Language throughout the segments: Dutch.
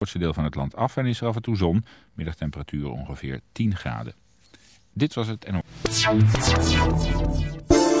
grootste deel van het land af en is er af en toe zon. Middagtemperatuur ongeveer 10 graden. Dit was het NO.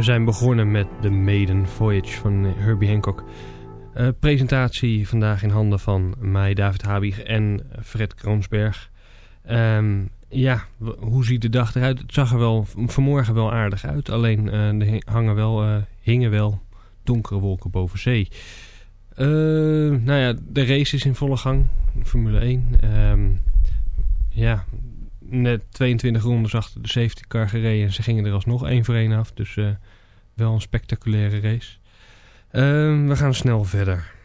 We zijn begonnen met de Maiden Voyage van Herbie Hancock. Uh, presentatie vandaag in handen van mij, David Habig en Fred Kroonsberg. Um, ja, hoe ziet de dag eruit? Het zag er wel vanmorgen wel aardig uit. Alleen er hangen wel, uh, hingen wel donkere wolken boven zee. Nou ja, de race is in volle gang. Formule 1. Um, ja, net 22 rondes achter de safety car gereden. En ze gingen er alsnog één voor één af. Dus uh, wel een spectaculaire race. Uh, we gaan snel verder.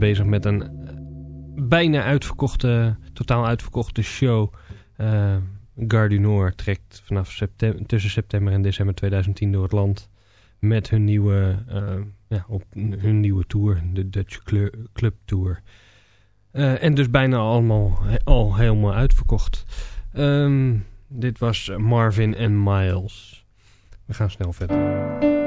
Bezig met een eh, bijna uitverkochte, totaal uitverkochte show. Eh Gare du Nord trekt vanaf september, tussen september en december 2010 door het land. Met hun nieuwe, eh, ja, op hun nieuwe tour, de Dutch Clu- Club Tour. Eh, en dus bijna allemaal al helemaal uitverkocht. Ehm, dit was Marvin en Miles. We gaan snel verder.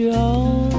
要。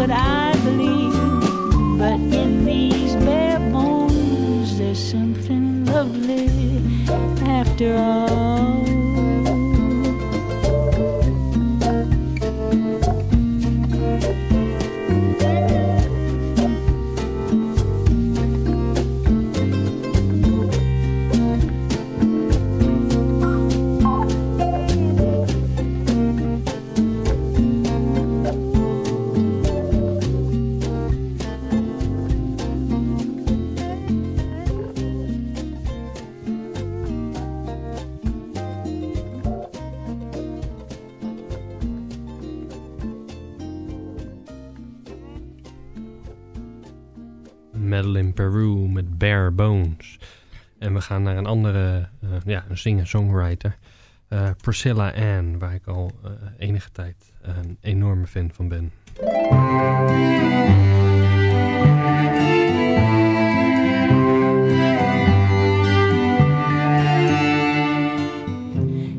what I believe. But in these bare bones, there's something lovely after all. we gaan naar een andere uh, ja, singer-songwriter. Eh, Priscilla Ann, waar ik al eh, enige tijd een enorme fan van ben.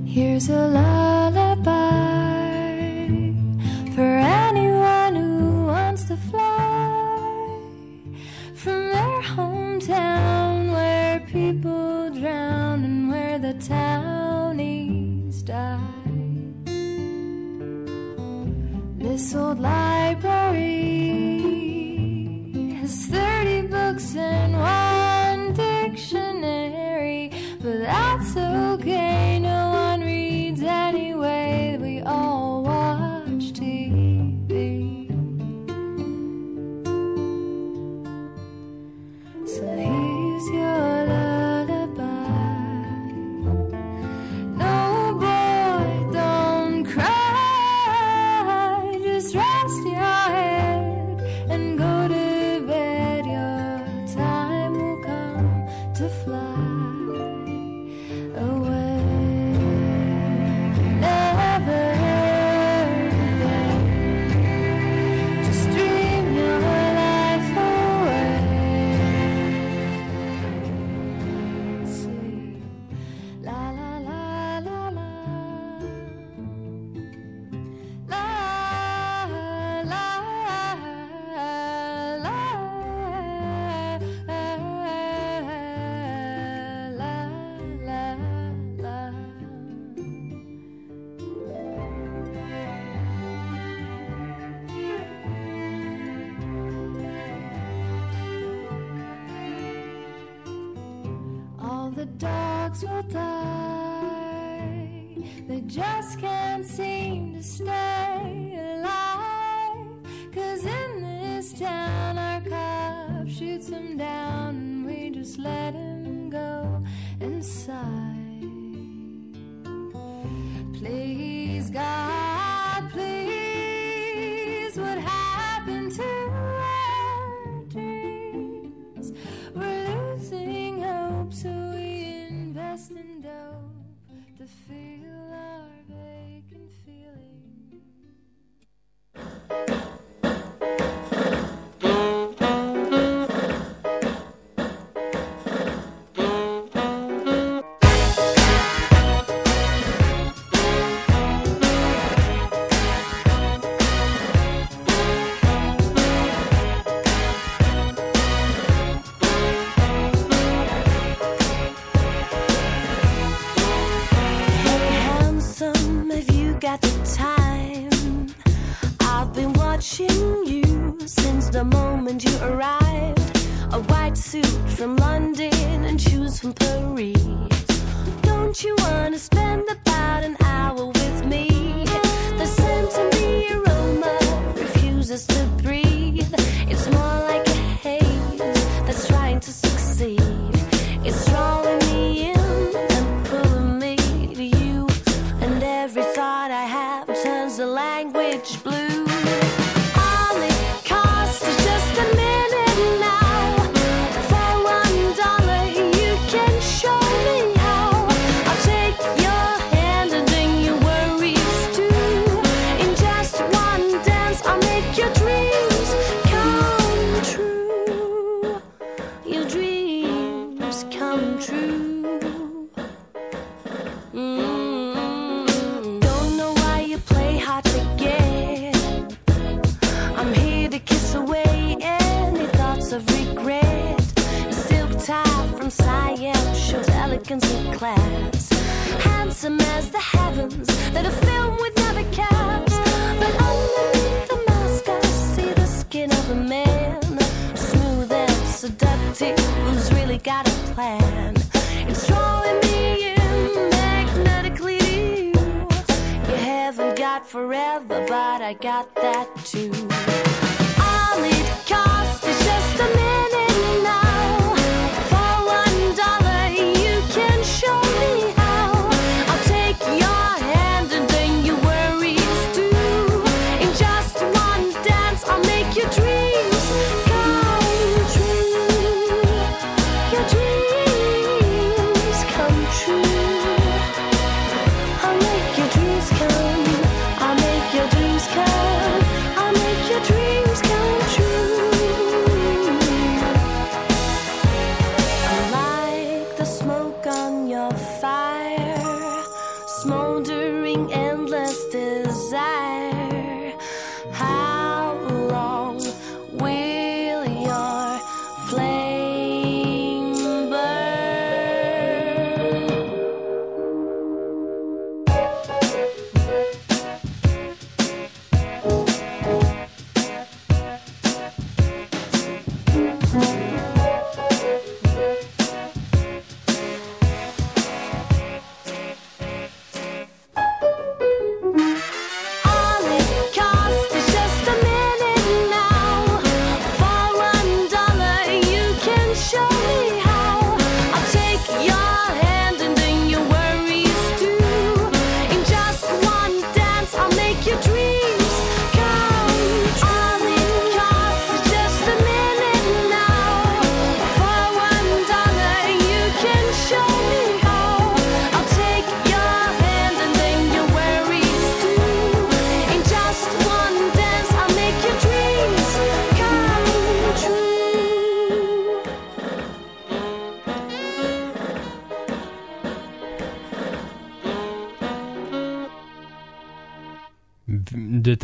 Here's a townies die. This old library has 30 books and one dictionary, but that's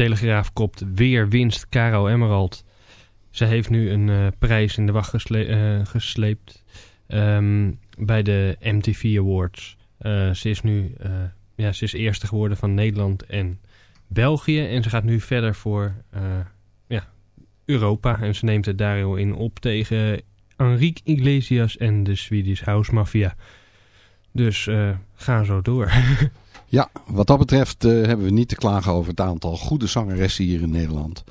Telegraaf kopt weer winst Caro Emerald. Ze heeft nu een eh, prijs in de wacht gesle eh, gesleept ehm, bij de MTV Awards. Eh, ze is nu ja, ze is eerste geworden van Nederland en België. En ze gaat nu verder voor ja, Europa. En ze neemt het daar in op tegen Enrique Iglesias en de Swedish House Mafia. Dus ga zo door. Ja, wat dat betreft eh, hebben we niet te klagen over het aantal goede zangeressen hier in Nederland.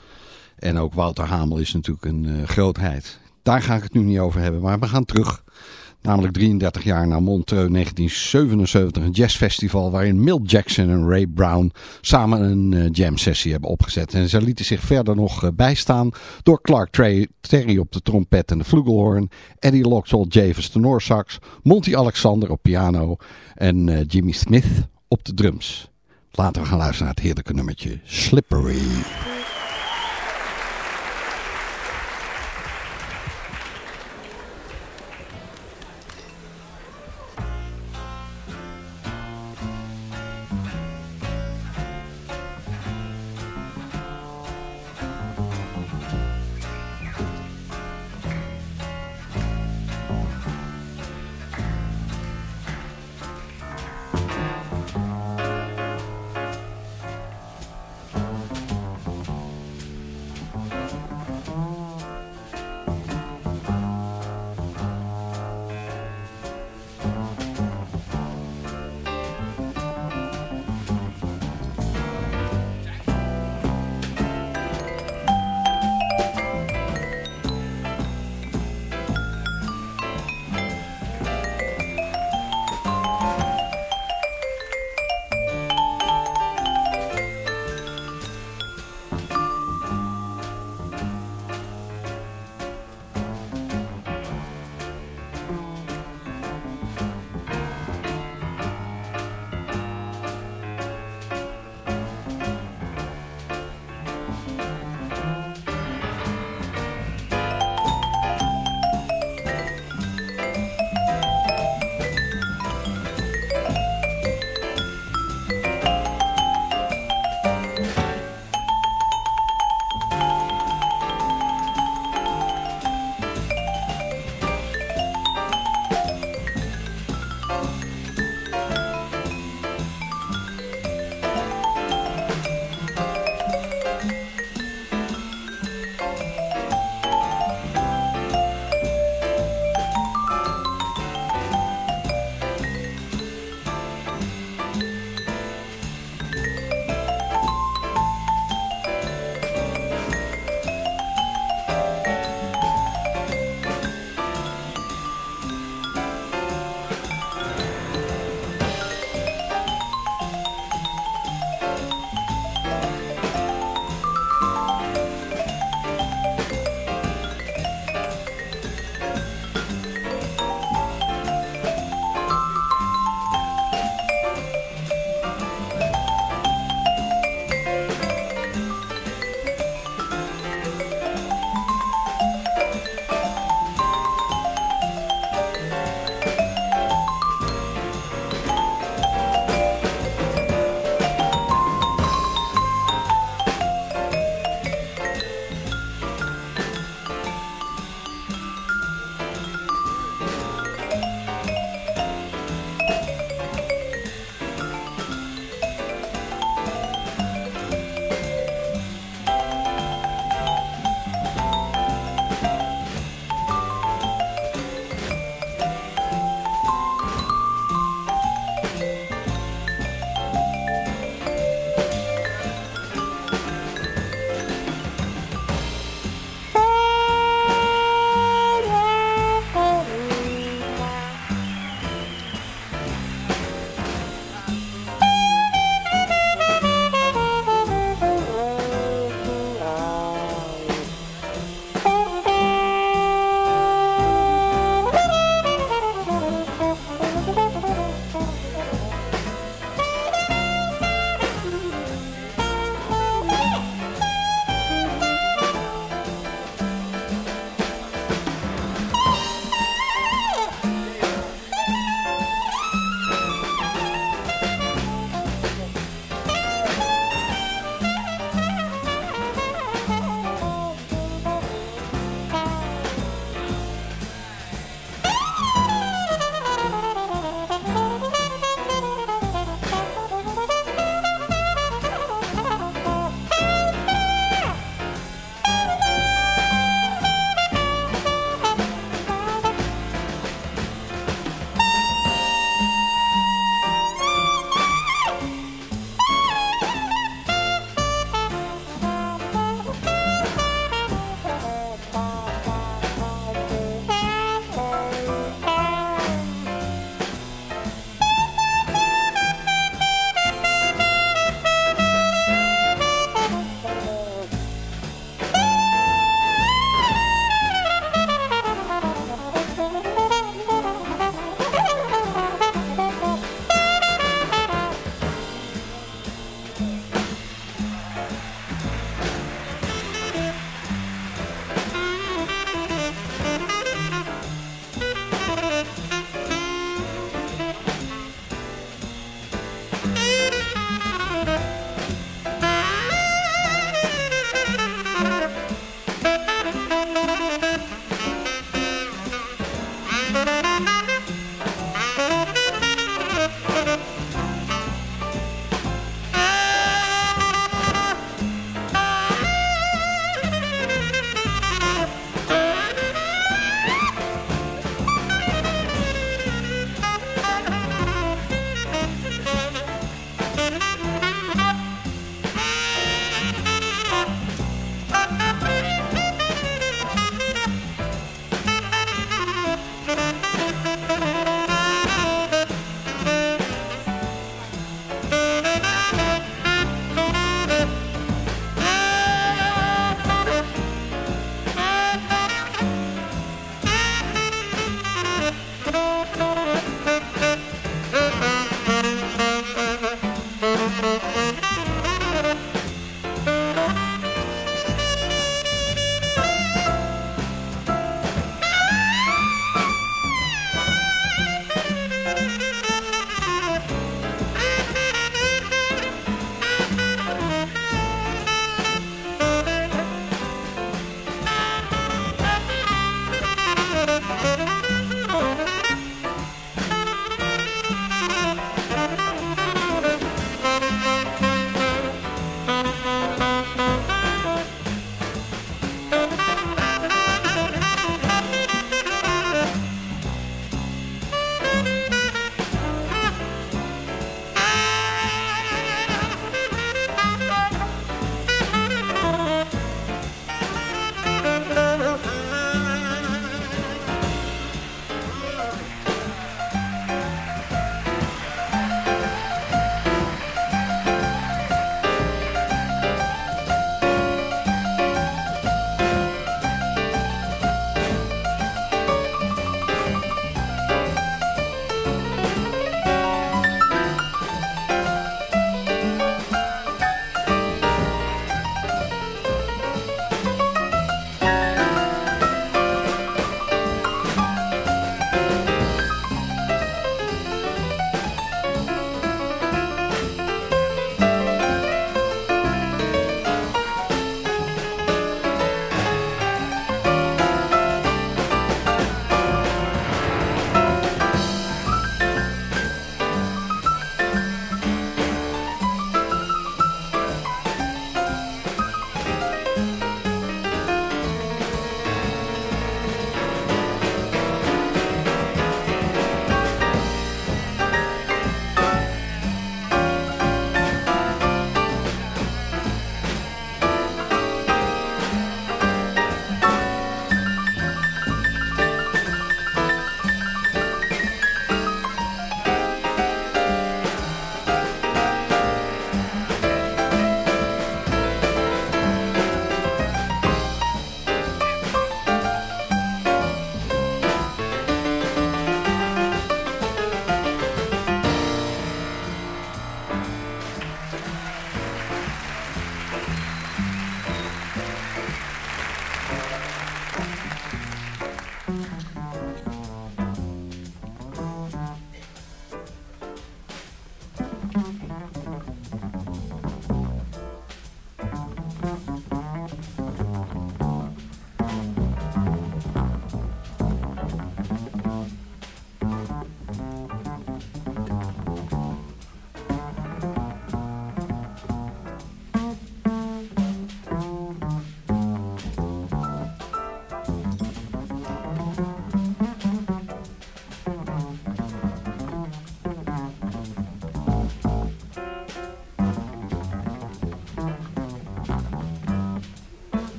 En ook Wouter Hamel is natuurlijk een eh, grootheid. Daar ga ik het nu niet over hebben, maar we gaan terug. Namelijk 33 jaar naar Montreux 1977, een jazzfestival waarin Milt Jackson en Ray Brown samen een eh, jam sessie hebben opgezet. En ze lieten zich verder nog bijstaan door Clark Terry op de trompet en de flugelhorn, Eddie Loxall Javis de Noorsax, Monty Alexander op piano en Jimmy Smith op de drums. Laten we gaan luisteren naar het heerlijke nummertje Slippery.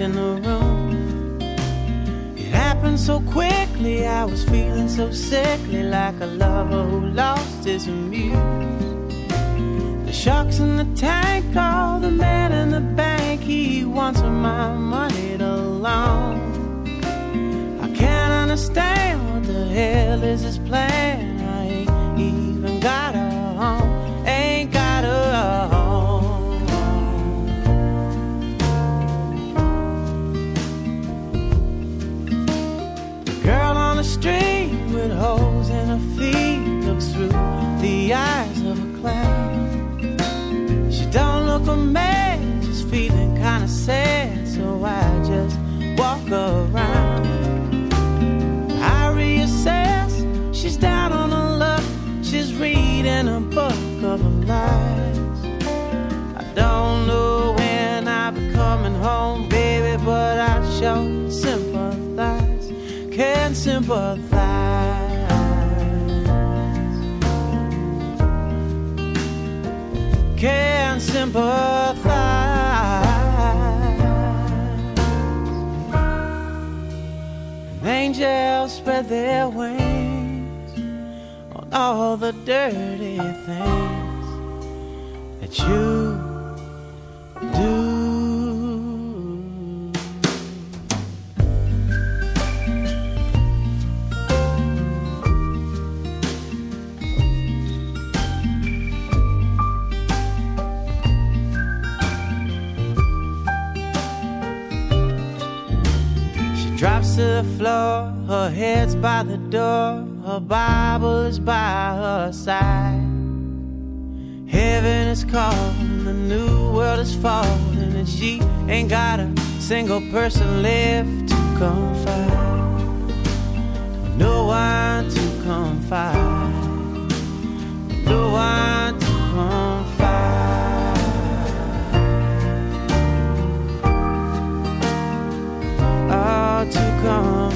In the room. It happened so quickly, I was feeling so sickly, like a lover who lost his muse. The sharks in the tank, all the man in the bank, he wants my money to loan. I can't understand what the hell is his plan. sympathize. Can't sympathize. Angels spread their wings on all the dirty things that you floor, her head's by the door, her Bible is by her side. Heaven is calling, the new world is falling, and she ain't got a single person left to confide. No one to confide. No one to confide. to come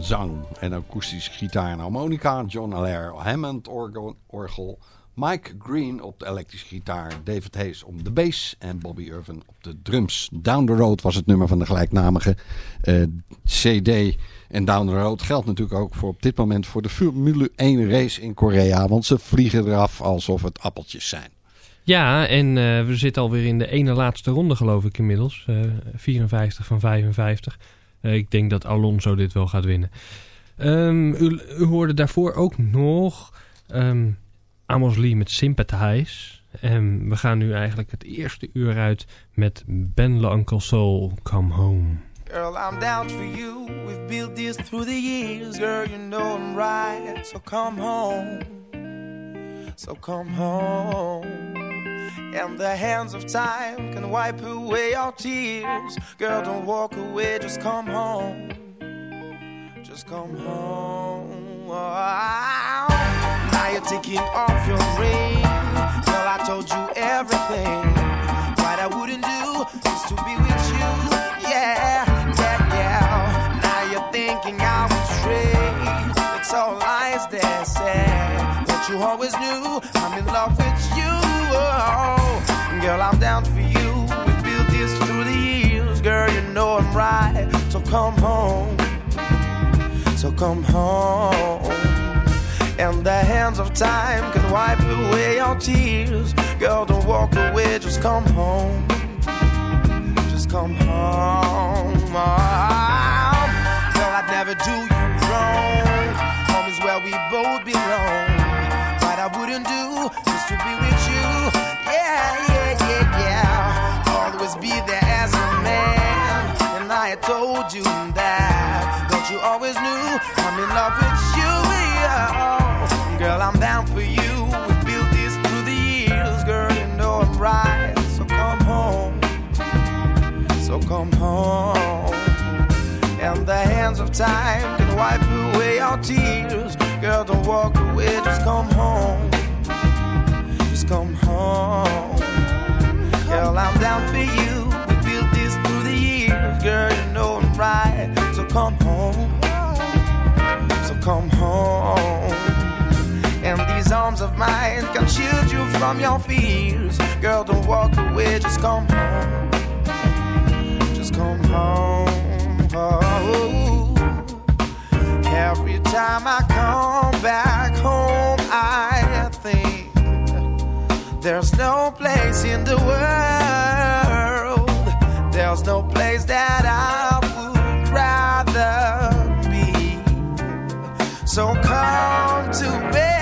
Zang en akoestische gitaar en harmonica. John Allaire Hammond orgel. Mike Green op de elektrische gitaar. David Hayes op de bass. En Bobby Irvin op de drums. Down the Road was het nummer van de gelijknamige eh, CD. En Down the Road geldt natuurlijk ook voor op dit moment voor de Formule 1 race in Korea. Want ze vliegen eraf alsof het appeltjes zijn. Ja, en eh, we zitten alweer in de ene laatste ronde geloof ik inmiddels. Eh 54 van 55. Eh, ik denk dat Alonso dit wel gaat winnen. Ehm, u, hoorde daarvoor ook nog ehm, Amos Lee met Sympathize. En we gaan nu eigenlijk het eerste uur uit met Ben La Soul, Come Home. Girl, I'm down for you. We've built this through the years. Girl, you know I'm right. So come home. So come home. And the hands of time can wipe away our tears. Girl, don't walk away. Just come home. Just come home. Now you're taking off your ring. Girl, I told you everything. What I wouldn't do is to be with you. Yeah, yeah, yeah. Now you're thinking I was straight. It's all lies they said. But you always knew I'm in love with you. Oh, girl, I'm down for you. We built this through the years. Girl, you know I'm right. So come home. So come home. And the hands of time can wipe away your tears. Girl, don't walk away, just come home. Just come home. Oh, girl, I'd never do you wrong. Home is where we both belong. What I wouldn't do time can wipe away our tears. Girl, don't walk away, just come home. Just come home. Girl, I'm down for you. We built this through the years. Girl, you know I'm right. So come home. So come home. And these arms of mine can shield you from your fears. Girl, don't walk away, just come home. Just come home. Oh. Time I come back home, I think there's no place in the world. There's no place that I would rather be. So come to me.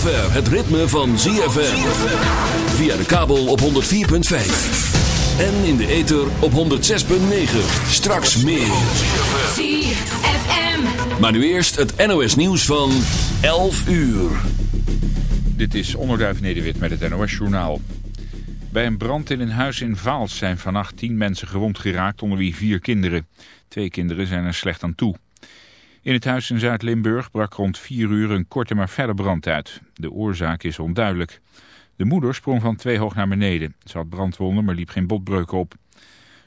Zover het ritme van ZFM. Via de kabel op 104.5. En in de ether op 106.9. Straks meer. ZFM. Maar nu eerst het NOS nieuws van 11 uur. Dit is Onderduif Nederwit met het NOS Journaal. Bij een brand in een huis in Vaals zijn vannacht tien mensen gewond geraakt, onder wie vier kinderen. Twee kinderen zijn er slecht aan toe. In het huis in Zuid-Limburg brak rond vier uur een korte maar felle brand uit. De oorzaak is onduidelijk. De moeder sprong van twee hoog naar beneden. Ze had brandwonden, maar liep geen botbreuken op.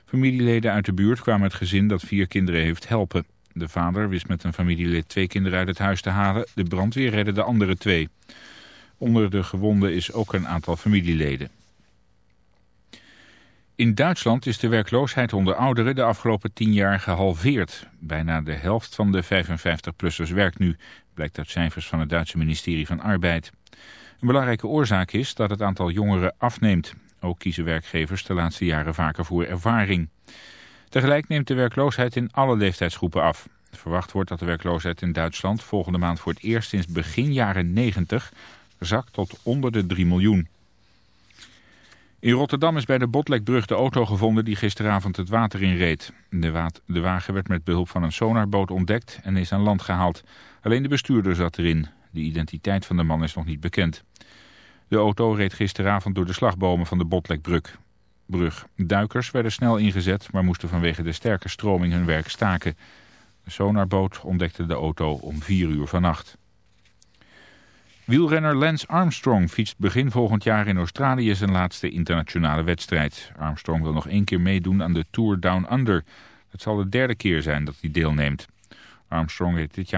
Familieleden uit de buurt kwamen het gezin dat vier kinderen heeft helpen. De vader wist met een familielid twee kinderen uit het huis te halen. De brandweer redde de andere twee. Onder de gewonden is ook een aantal familieleden. In Duitsland is de werkloosheid onder ouderen de afgelopen tien jaar gehalveerd. Bijna de helft van de 55-plussers werkt nu, blijkt uit cijfers van het Duitse ministerie van Arbeid. Een belangrijke oorzaak is dat het aantal jongeren afneemt. Ook kiezen werkgevers de laatste jaren vaker voor ervaring. Tegelijk neemt de werkloosheid in alle leeftijdsgroepen af. Verwacht wordt dat de werkloosheid in Duitsland volgende maand voor het eerst sinds begin jaren 90 zakt tot onder de 3 miljoen. In Rotterdam is bij de Botlekbrug de auto gevonden die gisteravond het water inreed. De, de wagen werd met behulp van een sonarboot ontdekt en is aan land gehaald. Alleen de bestuurder zat erin. De identiteit van de man is nog niet bekend. De auto reed gisteravond door de slagbomen van de Botlekbrug. Brug. Duikers werden snel ingezet, maar moesten vanwege de sterke stroming hun werk staken. De sonarboot ontdekte de auto om 4 uur vannacht. Wielrenner Lance Armstrong fietst begin volgend jaar in Australië zijn laatste internationale wedstrijd. Armstrong wil nog één keer meedoen aan de Tour Down Under. Het zal de derde keer zijn dat hij deelneemt. Armstrong heeft dit jaar